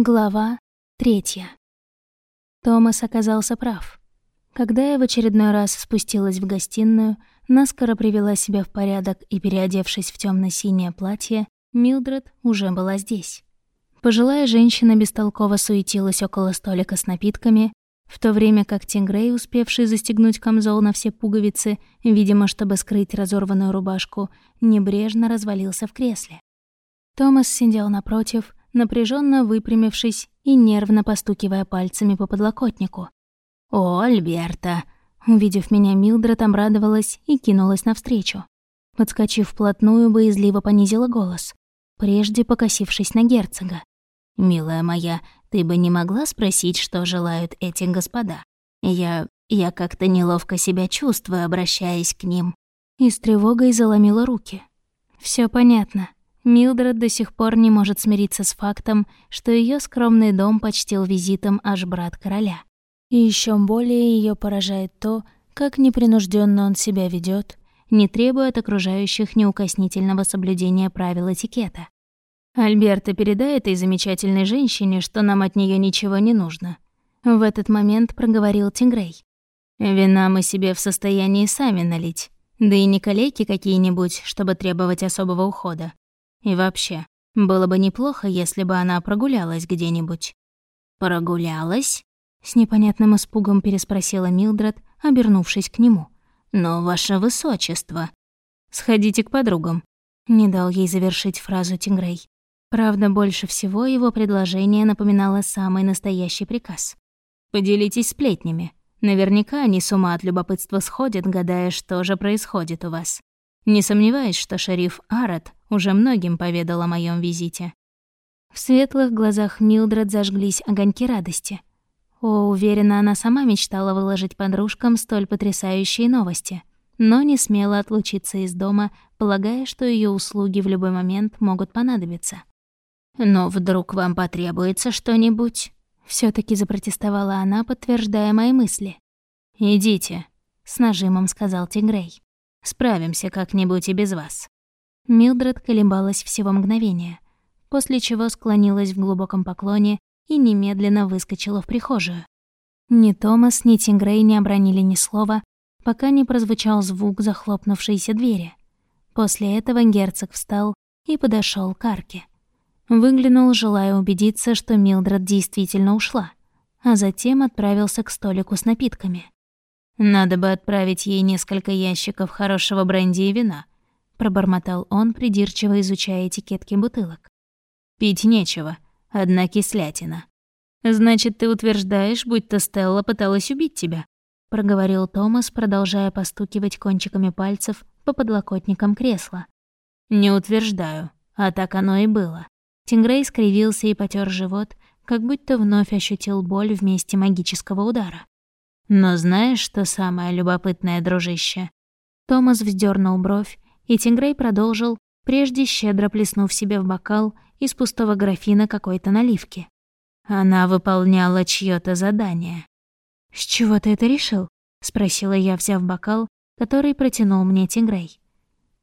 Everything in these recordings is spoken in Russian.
Глава третья. Томас оказался прав. Когда я в очередной раз спустилась в гостиную, наскоро привела себя в порядок и, переодевшись в темно синее платье, Милдред уже была здесь. Пожилая женщина бестолково суетилась около столика с напитками, в то время как Тингрей, успевший застегнуть камзол на все пуговицы, видимо, чтобы скрыть разорванную рубашку, небрежно развалился в кресле. Томас сидел напротив, напряженно выпрямившись и нервно постукивая пальцами по подлокотнику. «О, Альберта!» Увидев меня, Милдред обрадовалась и кинулась навстречу. Подскочив вплотную, боязливо понизила голос, прежде покосившись на герцога. «Милая моя, ты бы не могла спросить, что желают эти господа? Я... я как-то неловко себя чувствую, обращаясь к ним». И с тревогой заломила руки. Все понятно. Милдред до сих пор не может смириться с фактом, что ее скромный дом почтил визитом аж брат короля. И еще более ее поражает то, как непринужденно он себя ведет, не требуя от окружающих неукоснительного соблюдения правил этикета. Альберта передай этой замечательной женщине, что нам от нее ничего не нужно. В этот момент проговорил Тингрей. Вина мы себе в состоянии сами налить, да и не калеки какие-нибудь, чтобы требовать особого ухода. И вообще, было бы неплохо, если бы она прогулялась где-нибудь. «Прогулялась?» — с непонятным испугом переспросила Милдред, обернувшись к нему. «Но, ваше высочество...» «Сходите к подругам», — не дал ей завершить фразу Тингрей. Правда, больше всего его предложение напоминало самый настоящий приказ. «Поделитесь сплетнями. Наверняка они с ума от любопытства сходят, гадая, что же происходит у вас. Не сомневаюсь, что шериф Арат уже многим поведал о моем визите. В светлых глазах Милдред зажглись огоньки радости. О, уверена, она сама мечтала выложить подружкам столь потрясающие новости, но не смела отлучиться из дома, полагая, что ее услуги в любой момент могут понадобиться. «Но вдруг вам потребуется что-нибудь?» все таки запротестовала она, подтверждая мои мысли. «Идите», — с нажимом сказал Тигрей. «Справимся как-нибудь и без вас». Милдред колебалась всего мгновения, после чего склонилась в глубоком поклоне и немедленно выскочила в прихожую. Ни Томас, ни Тингрей не обронили ни слова, пока не прозвучал звук захлопнувшейся двери. После этого герцог встал и подошел к арке. Выглянул, желая убедиться, что Милдред действительно ушла, а затем отправился к столику с напитками. «Надо бы отправить ей несколько ящиков хорошего бренди и вина», пробормотал он, придирчиво изучая этикетки бутылок. «Пить нечего, одна кислятина». «Значит, ты утверждаешь, будто Стелла пыталась убить тебя?» — проговорил Томас, продолжая постукивать кончиками пальцев по подлокотникам кресла. «Не утверждаю, а так оно и было». Тингрей скривился и потер живот, как будто вновь ощутил боль в месте магического удара. «Но знаешь, что самое любопытное, дружище?» Томас вздернул бровь и Тингрей продолжил, прежде щедро плеснув себе в бокал из пустого графина какой-то наливки. Она выполняла чьё-то задание. «С чего ты это решил?» — спросила я, взяв бокал, который протянул мне Тингрей.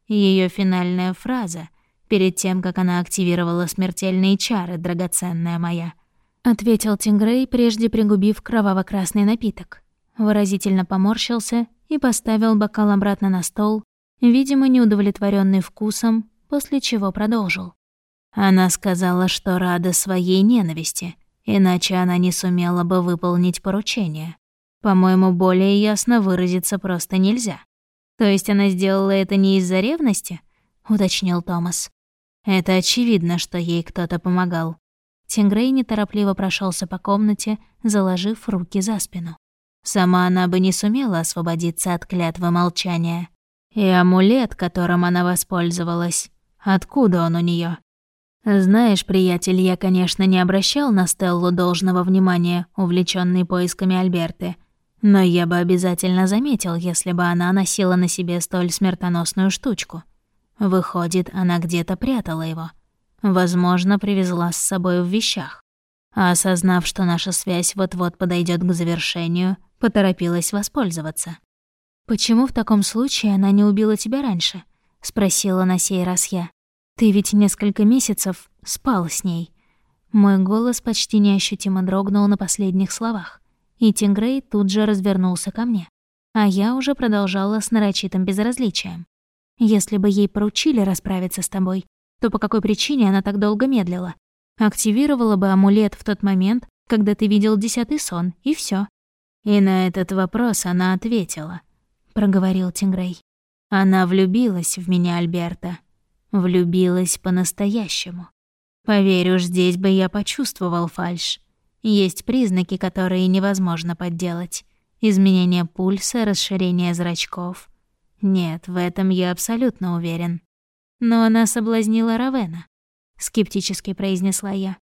Ее финальная фраза, перед тем, как она активировала смертельные чары, драгоценная моя, ответил Тингрей, прежде пригубив кроваво-красный напиток. Выразительно поморщился и поставил бокал обратно на стол, видимо, неудовлетворенный вкусом, после чего продолжил. Она сказала, что рада своей ненависти, иначе она не сумела бы выполнить поручение. По-моему, более ясно выразиться просто нельзя. То есть она сделала это не из-за ревности? уточнил Томас. Это очевидно, что ей кто-то помогал. Тингрей неторопливо прошелся по комнате, заложив руки за спину. Сама она бы не сумела освободиться от клятвы молчания. И амулет, которым она воспользовалась, откуда он у нее? Знаешь, приятель, я, конечно, не обращал на Стеллу должного внимания, увлечённый поисками Альберты, но я бы обязательно заметил, если бы она носила на себе столь смертоносную штучку. Выходит, она где-то прятала его. Возможно, привезла с собой в вещах. А осознав, что наша связь вот-вот подойдет к завершению, поторопилась воспользоваться. «Почему в таком случае она не убила тебя раньше?» — спросила на сей раз я. «Ты ведь несколько месяцев спал с ней. Мой голос почти неощутимо дрогнул на последних словах, и Тингрей тут же развернулся ко мне, а я уже продолжала с нарочитым безразличием. Если бы ей поручили расправиться с тобой, то по какой причине она так долго медлила? Активировала бы амулет в тот момент, когда ты видел десятый сон, и все. И на этот вопрос она ответила, проговорил Тингрей. Она влюбилась в меня, Альберта. Влюбилась по-настоящему. Поверь уж, здесь бы я почувствовал фальшь. Есть признаки, которые невозможно подделать. Изменение пульса, расширение зрачков. Нет, в этом я абсолютно уверен. Но она соблазнила Равена, скептически произнесла я.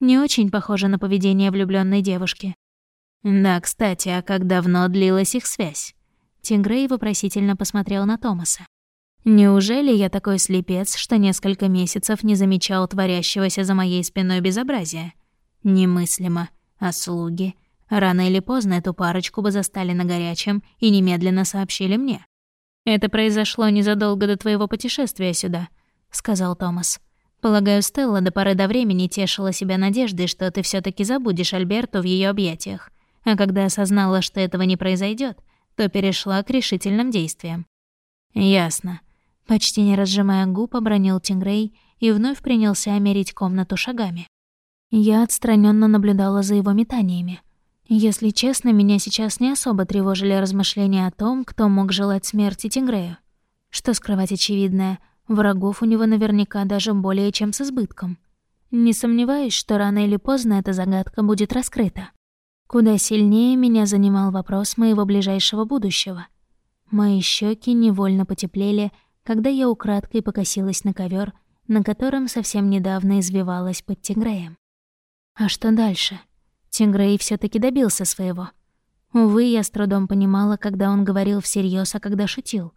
Не очень похоже на поведение влюбленной девушки. Да, кстати, а как давно длилась их связь? Тингрей вопросительно посмотрел на Томаса. Неужели я такой слепец, что несколько месяцев не замечал творящегося за моей спиной безобразия? Немыслимо. А слуги? Рано или поздно эту парочку бы застали на горячем и немедленно сообщили мне. «Это произошло незадолго до твоего путешествия сюда», — сказал Томас. «Полагаю, Стелла до поры до времени тешила себя надеждой, что ты все таки забудешь Альберту в ее объятиях. А когда осознала, что этого не произойдет, то перешла к решительным действиям». «Ясно», — почти не разжимая губ, обронил Тингрей и вновь принялся мерить комнату шагами. Я отстраненно наблюдала за его метаниями. Если честно, меня сейчас не особо тревожили размышления о том, кто мог желать смерти Тингрею. Что скрывать очевидное, врагов у него наверняка даже более чем с избытком. Не сомневаюсь, что рано или поздно эта загадка будет раскрыта. Куда сильнее меня занимал вопрос моего ближайшего будущего. Мои щеки невольно потеплели, когда я украдкой покосилась на ковер, на котором совсем недавно извивалась под Тингреем. А что дальше? Тингрей все таки добился своего. Увы, я с трудом понимала, когда он говорил всерьез, а когда шутил.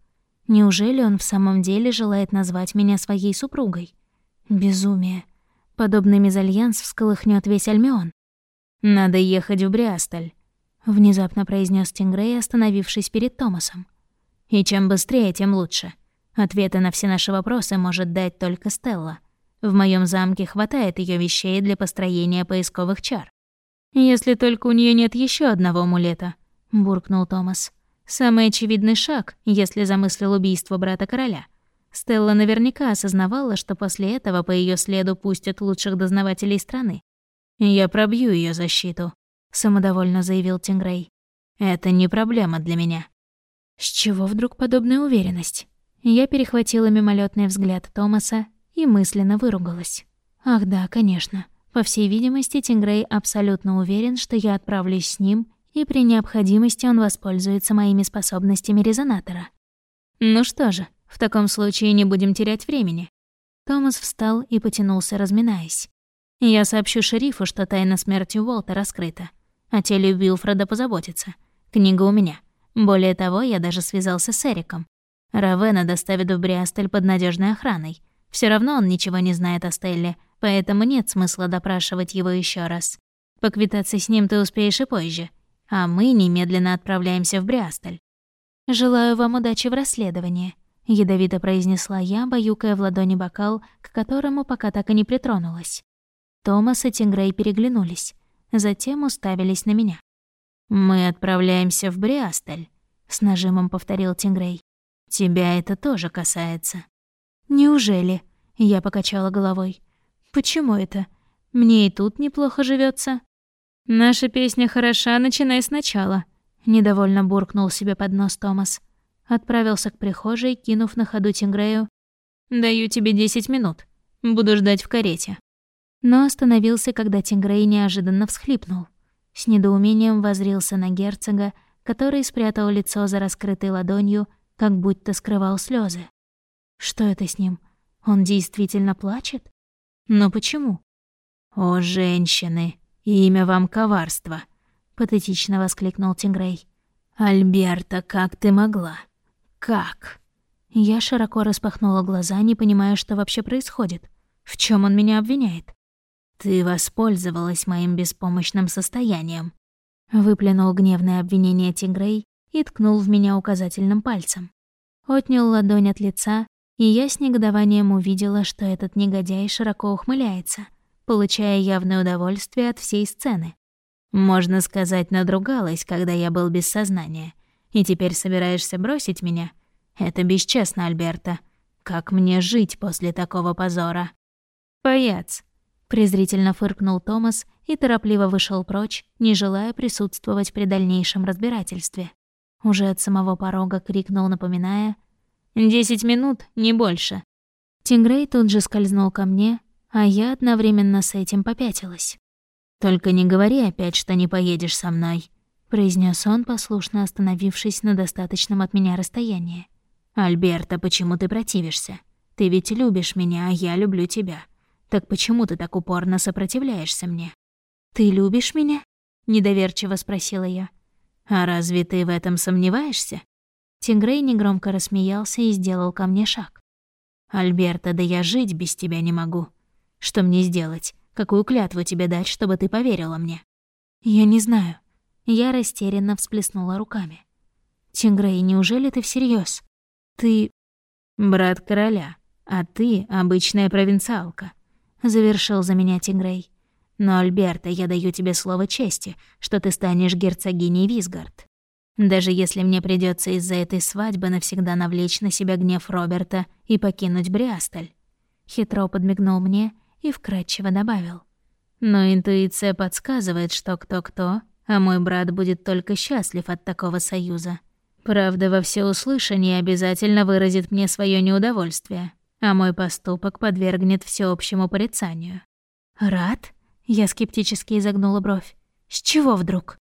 Неужели он в самом деле желает назвать меня своей супругой? Безумие. Подобный мезальянс всколыхнет весь Альмион. «Надо ехать в Бриасталь», — внезапно произнес Тингрей, остановившись перед Томасом. «И чем быстрее, тем лучше. Ответы на все наши вопросы может дать только Стелла. В моем замке хватает ее вещей для построения поисковых чар. «Если только у нее нет еще одного амулета», — буркнул Томас. «Самый очевидный шаг, если замыслил убийство брата короля. Стелла наверняка осознавала, что после этого по ее следу пустят лучших дознавателей страны. «Я пробью ее защиту», — самодовольно заявил Тингрей. «Это не проблема для меня». С чего вдруг подобная уверенность? Я перехватила мимолетный взгляд Томаса и мысленно выругалась. «Ах да, конечно. По всей видимости, Тингрей абсолютно уверен, что я отправлюсь с ним, и при необходимости он воспользуется моими способностями резонатора. Ну что же, в таком случае не будем терять времени. Томас встал и потянулся, разминаясь. Я сообщу шерифу, что тайна смерти Уолта раскрыта. О теле Уилфреда позаботится. Книга у меня. Более того, я даже связался с Эриком. Равена доставят в Бриастель под надежной охраной. Все равно он ничего не знает о Стелле, поэтому нет смысла допрашивать его еще раз. Поквитаться с ним ты успеешь и позже, а мы немедленно отправляемся в Бриастоль. «Желаю вам удачи в расследовании», — ядовито произнесла я, баюкая в ладони бокал, к которому пока так и не притронулась. Томас и Тингрей переглянулись, затем уставились на меня. «Мы отправляемся в Бриастоль», — с нажимом повторил Тингрей. «Тебя это тоже касается». «Неужели?» — я покачала головой. Почему это? Мне и тут неплохо живется. Наша песня хороша, начинай сначала. Недовольно буркнул себе под нос Томас. Отправился к прихожей, кинув на ходу Тингрею. «Даю тебе десять минут. Буду ждать в карете». Но остановился, когда Тингрей неожиданно всхлипнул. С недоумением возрился на герцога, который спрятал лицо за раскрытой ладонью, как будто скрывал слезы. Что это с ним? Он действительно плачет? Но почему? «О, женщины, имя вам коварство!» — патетично воскликнул Тингрей. «Альберта, как ты могла? Как?» Я широко распахнула глаза, не понимая, что вообще происходит. В чем он меня обвиняет? «Ты воспользовалась моим беспомощным состоянием», — выплюнул гневное обвинение Тигрей и ткнул в меня указательным пальцем. Отнял ладонь от лица и я с негодованием увидела, что этот негодяй широко ухмыляется, получая явное удовольствие от всей сцены. Можно сказать, надругалась, когда я был без сознания. И теперь собираешься бросить меня? Это бесчестно, Альберта. Как мне жить после такого позора? Паяц. Презрительно фыркнул Томас и торопливо вышел прочь, не желая присутствовать при дальнейшем разбирательстве. Уже от самого порога крикнул, напоминая «Десять минут, не больше». Тингрей тут же скользнул ко мне, а я одновременно с этим попятилась. «Только не говори опять, что не поедешь со мной», — произнес он, послушно остановившись на достаточном от меня расстоянии. «Альберта, почему ты противишься? Ты ведь любишь меня, а я люблю тебя. Так почему ты так упорно сопротивляешься мне?» «Ты любишь меня?» — недоверчиво спросила я. «А разве ты в этом сомневаешься?» Тингрей негромко рассмеялся и сделал ко мне шаг. «Альберта, да я жить без тебя не могу. Что мне сделать? Какую клятву тебе дать, чтобы ты поверила мне?» «Я не знаю». Я растерянно всплеснула руками. «Тингрей, неужели ты всерьез? Ты...» «Брат короля, а ты обычная провинциалка», — завершил за меня Тингрей. «Но, Альберта, я даю тебе слово чести, что ты станешь герцогиней Висгард. Даже если мне придется из-за этой свадьбы навсегда навлечь на себя гнев Роберта и покинуть Бриасталь». Хитро подмигнул мне и вкратчиво добавил. «Но интуиция подсказывает, что кто-кто, а мой брат будет только счастлив от такого союза. Правда, во всеуслышание обязательно выразит мне свое неудовольствие, а мой поступок подвергнет всеобщему порицанию». «Рад?» — я скептически изогнула бровь. «С чего вдруг?»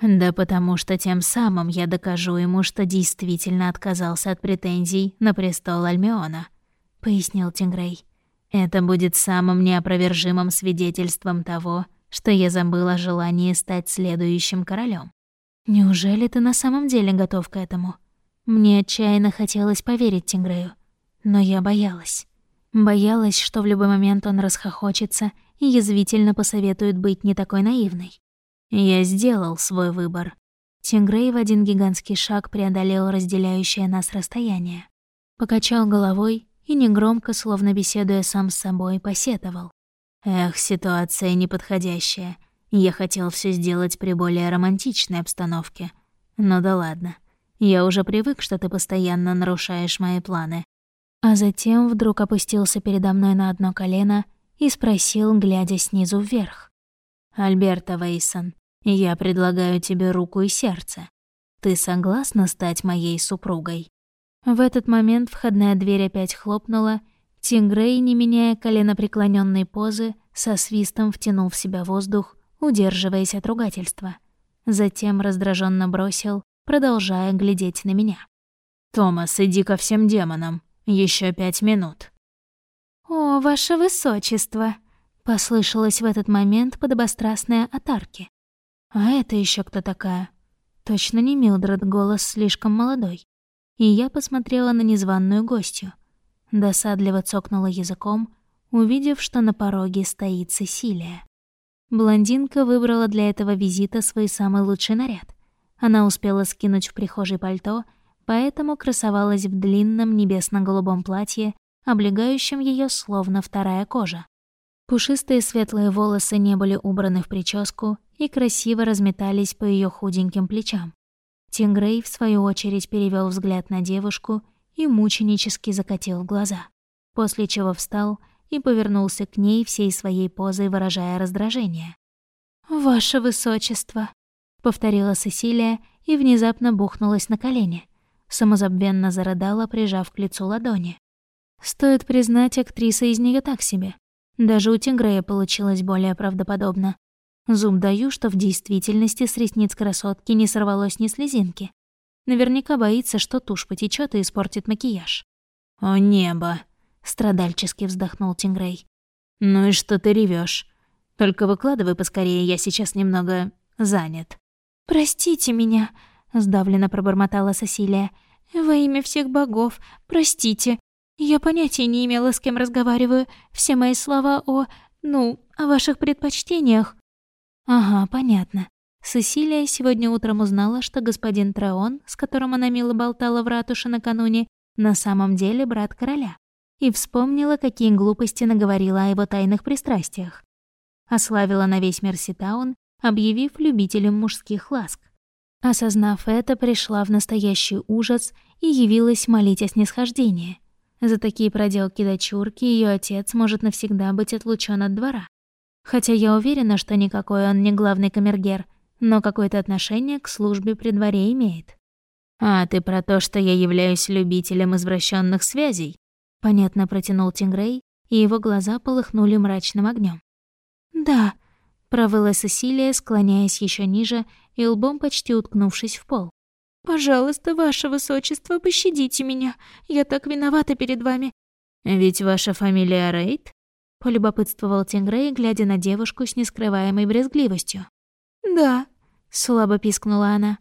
«Да потому что тем самым я докажу ему, что действительно отказался от претензий на престол Альмиона», — пояснил Тингрей. Это будет самым неопровержимым свидетельством того, что я забыл о желании стать следующим королем. Неужели ты на самом деле готов к этому? Мне отчаянно хотелось поверить Тингрею, но я боялась. Боялась, что в любой момент он расхохочется и язвительно посоветует быть не такой наивной. Я сделал свой выбор. Тингрей в один гигантский шаг преодолел разделяющее нас расстояние. Покачал головой и негромко, словно беседуя сам с собой, посетовал. «Эх, ситуация неподходящая. Я хотел все сделать при более романтичной обстановке. Ну да ладно. Я уже привык, что ты постоянно нарушаешь мои планы». А затем вдруг опустился передо мной на одно колено и спросил, глядя снизу вверх. «Альберта Вейсон, я предлагаю тебе руку и сердце. Ты согласна стать моей супругой?» В этот момент входная дверь опять хлопнула. Тингрей, не меняя коленопреклонённой позы, со свистом втянул в себя воздух, удерживаясь от ругательства. Затем раздраженно бросил, продолжая глядеть на меня. «Томас, иди ко всем демонам. Еще пять минут». «О, ваше высочество!» — послышалось в этот момент подобострастное от арки. «А это еще кто такая?» Точно не Милдред, голос слишком молодой и я посмотрела на незваную гостью. Досадливо цокнула языком, увидев, что на пороге стоит Сесилия. Блондинка выбрала для этого визита свой самый лучший наряд. Она успела скинуть в прихожей пальто, поэтому красовалась в длинном небесно-голубом платье, облегающем ее словно вторая кожа. Пушистые светлые волосы не были убраны в прическу и красиво разметались по ее худеньким плечам. Тингрей, в свою очередь, перевел взгляд на девушку и мученически закатил глаза, после чего встал и повернулся к ней всей своей позой, выражая раздражение. «Ваше высочество», — повторила Сесилия и внезапно бухнулась на колени. Самозабвенно зарыдала, прижав к лицу ладони. Стоит признать, актриса из нее так себе. Даже у Тингрея получилось более правдоподобно. Зуб даю, что в действительности с ресниц красотки не сорвалось ни слезинки. Наверняка боится, что тушь потечет и испортит макияж. «О небо!» — страдальчески вздохнул Тингрей. «Ну и что ты ревешь? Только выкладывай поскорее, я сейчас немного занят». «Простите меня», — сдавленно пробормотала Сосилия. «Во имя всех богов, простите. Я понятия не имела, с кем разговариваю. Все мои слова о... ну, о ваших предпочтениях. Ага, понятно. Сесилия сегодня утром узнала, что господин Траон, с которым она мило болтала в ратуше накануне, на самом деле брат короля. И вспомнила, какие глупости наговорила о его тайных пристрастиях. ославила на весь Мерситаун, объявив любителем мужских ласк. Осознав это, пришла в настоящий ужас и явилась молить о снисхождении. За такие проделки дочурки ее отец может навсегда быть отлучен от двора. Хотя я уверена, что никакой он не главный камергер, но какое-то отношение к службе при дворе имеет. «А ты про то, что я являюсь любителем извращенных связей?» Понятно протянул Тингрей, и его глаза полыхнули мрачным огнем. «Да», — провыла Сесилия, склоняясь еще ниже и лбом почти уткнувшись в пол. «Пожалуйста, ваше высочество, пощадите меня. Я так виновата перед вами». «Ведь ваша фамилия Рейд?» — полюбопытствовал Тингрей, глядя на девушку с нескрываемой брезгливостью. «Да», — слабо пискнула она.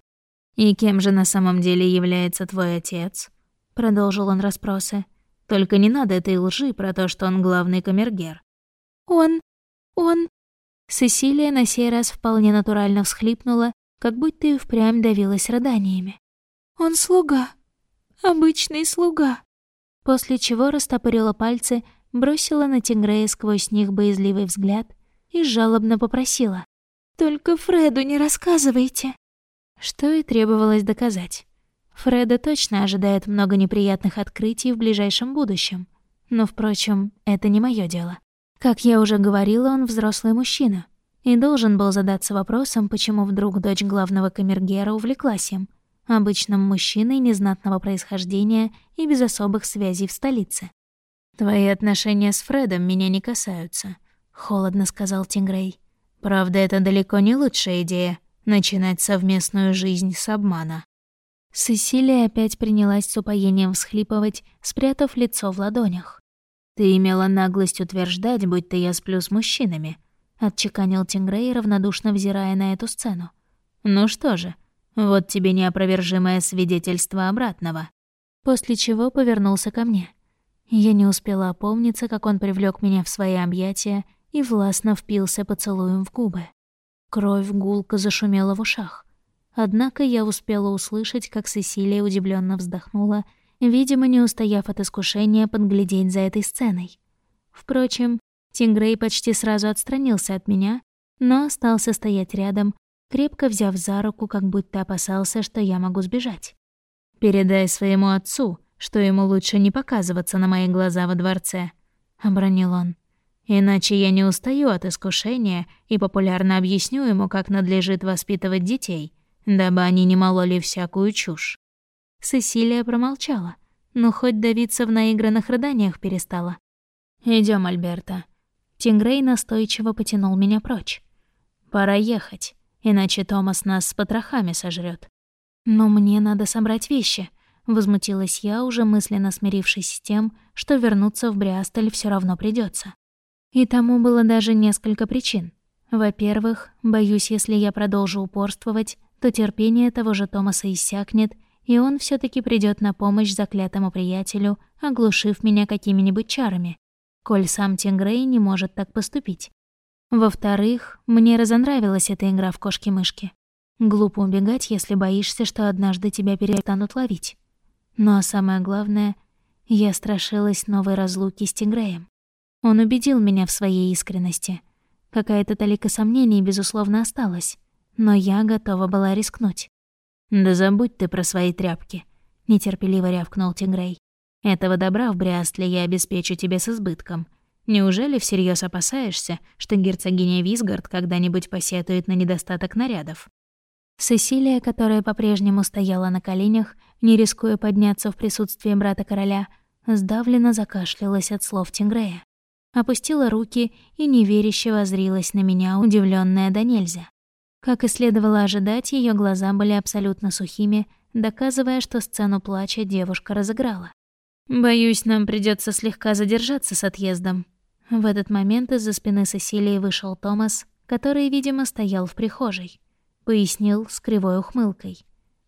«И кем же на самом деле является твой отец?» — продолжил он расспросы. «Только не надо этой лжи про то, что он главный камергер». «Он... он...» Сесилия на сей раз вполне натурально всхлипнула, как будто и впрямь давилась рыданиями. «Он слуга. Обычный слуга». После чего растопырила пальцы, бросила на Тингрея сквозь них боязливый взгляд и жалобно попросила. «Только Фреду не рассказывайте». Что и требовалось доказать. Фреда точно ожидает много неприятных открытий в ближайшем будущем. Но, впрочем, это не мое дело. Как я уже говорила, он взрослый мужчина и должен был задаться вопросом, почему вдруг дочь главного камергера увлеклась им, обычным мужчиной незнатного происхождения и без особых связей в столице. «Твои отношения с Фредом меня не касаются», — холодно сказал Тингрей. «Правда, это далеко не лучшая идея — начинать совместную жизнь с обмана». Сесилия опять принялась с упоением всхлипывать, спрятав лицо в ладонях. «Ты имела наглость утверждать, будто я сплю с мужчинами», — отчеканил Тингрей, равнодушно взирая на эту сцену. «Ну что же, вот тебе неопровержимое свидетельство обратного». После чего повернулся ко мне. Я не успела опомниться, как он привлёк меня в свои объятия и властно впился поцелуем в губы. Кровь гулко зашумела в ушах. Однако я успела услышать, как Сесилия удивленно вздохнула — видимо, не устояв от искушения подглядеть за этой сценой. Впрочем, Тингрей почти сразу отстранился от меня, но остался стоять рядом, крепко взяв за руку, как будто опасался, что я могу сбежать. «Передай своему отцу, что ему лучше не показываться на мои глаза во дворце», — обронил он. «Иначе я не устаю от искушения и популярно объясню ему, как надлежит воспитывать детей, дабы они не мололи всякую чушь». Сесилия промолчала, но хоть давиться в наигранных рыданиях перестала. Идем, Альберта». Тингрей настойчиво потянул меня прочь. «Пора ехать, иначе Томас нас с потрохами сожрет. «Но мне надо собрать вещи», — возмутилась я, уже мысленно смирившись с тем, что вернуться в Бриастель все равно придется. И тому было даже несколько причин. Во-первых, боюсь, если я продолжу упорствовать, то терпение того же Томаса иссякнет, и он все таки придет на помощь заклятому приятелю, оглушив меня какими-нибудь чарами, коль сам Тингрей не может так поступить. Во-вторых, мне разонравилась эта игра в кошки-мышки. Глупо убегать, если боишься, что однажды тебя перестанут ловить. Но самое главное, я страшилась новой разлуки с Тингреем. Он убедил меня в своей искренности. Какая-то толика сомнений, безусловно, осталась, но я готова была рискнуть. «Да забудь ты про свои тряпки», — нетерпеливо рявкнул Тигрей. «Этого добра в Бриастле я обеспечу тебе с избытком. Неужели всерьез опасаешься, что герцогиня Висгард когда-нибудь посетует на недостаток нарядов?» Сесилия, которая по-прежнему стояла на коленях, не рискуя подняться в присутствии брата короля, сдавленно закашлялась от слов Тингрея. Опустила руки и неверяще возрилась на меня, удивленная до нельзя. Как и следовало ожидать, ее глаза были абсолютно сухими, доказывая, что сцену плача девушка разыграла. «Боюсь, нам придется слегка задержаться с отъездом». В этот момент из-за спины Сесилии вышел Томас, который, видимо, стоял в прихожей. Пояснил с кривой ухмылкой.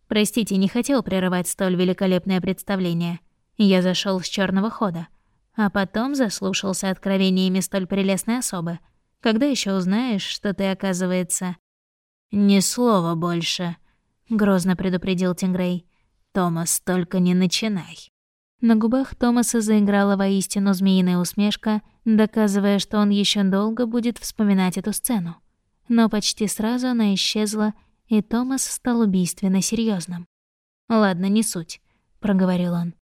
«Простите, не хотел прерывать столь великолепное представление. Я зашел с черного хода, а потом заслушался откровениями столь прелестной особы. Когда еще узнаешь, что ты, оказывается, «Ни слова больше», — грозно предупредил Тингрей. «Томас, только не начинай». На губах Томаса заиграла воистину змеиная усмешка, доказывая, что он еще долго будет вспоминать эту сцену. Но почти сразу она исчезла, и Томас стал убийственно серьезным. «Ладно, не суть», — проговорил он.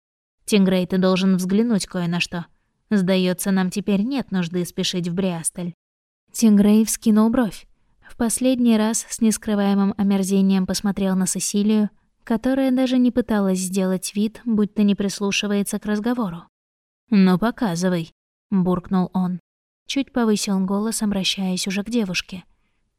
«Тингрей, ты должен взглянуть кое на что. Сдается, нам теперь нет нужды спешить в Бриастель». Тингрей вскинул бровь. В последний раз с нескрываемым омерзением посмотрел на Сесилию, которая даже не пыталась сделать вид, будто не прислушивается к разговору. «Ну, показывай», — буркнул он. Чуть повысил голос, обращаясь уже к девушке.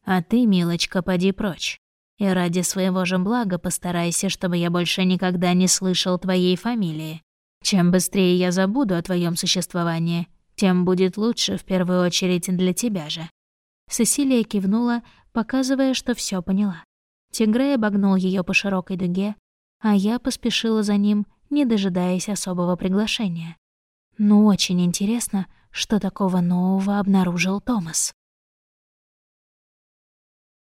«А ты, милочка, поди прочь. И ради своего же блага постарайся, чтобы я больше никогда не слышал твоей фамилии. Чем быстрее я забуду о твоем существовании, тем будет лучше в первую очередь для тебя же». Сесилия кивнула, показывая, что все поняла. Тигрей обогнул ее по широкой дуге, а я поспешила за ним, не дожидаясь особого приглашения. Ну, очень интересно, что такого нового обнаружил Томас.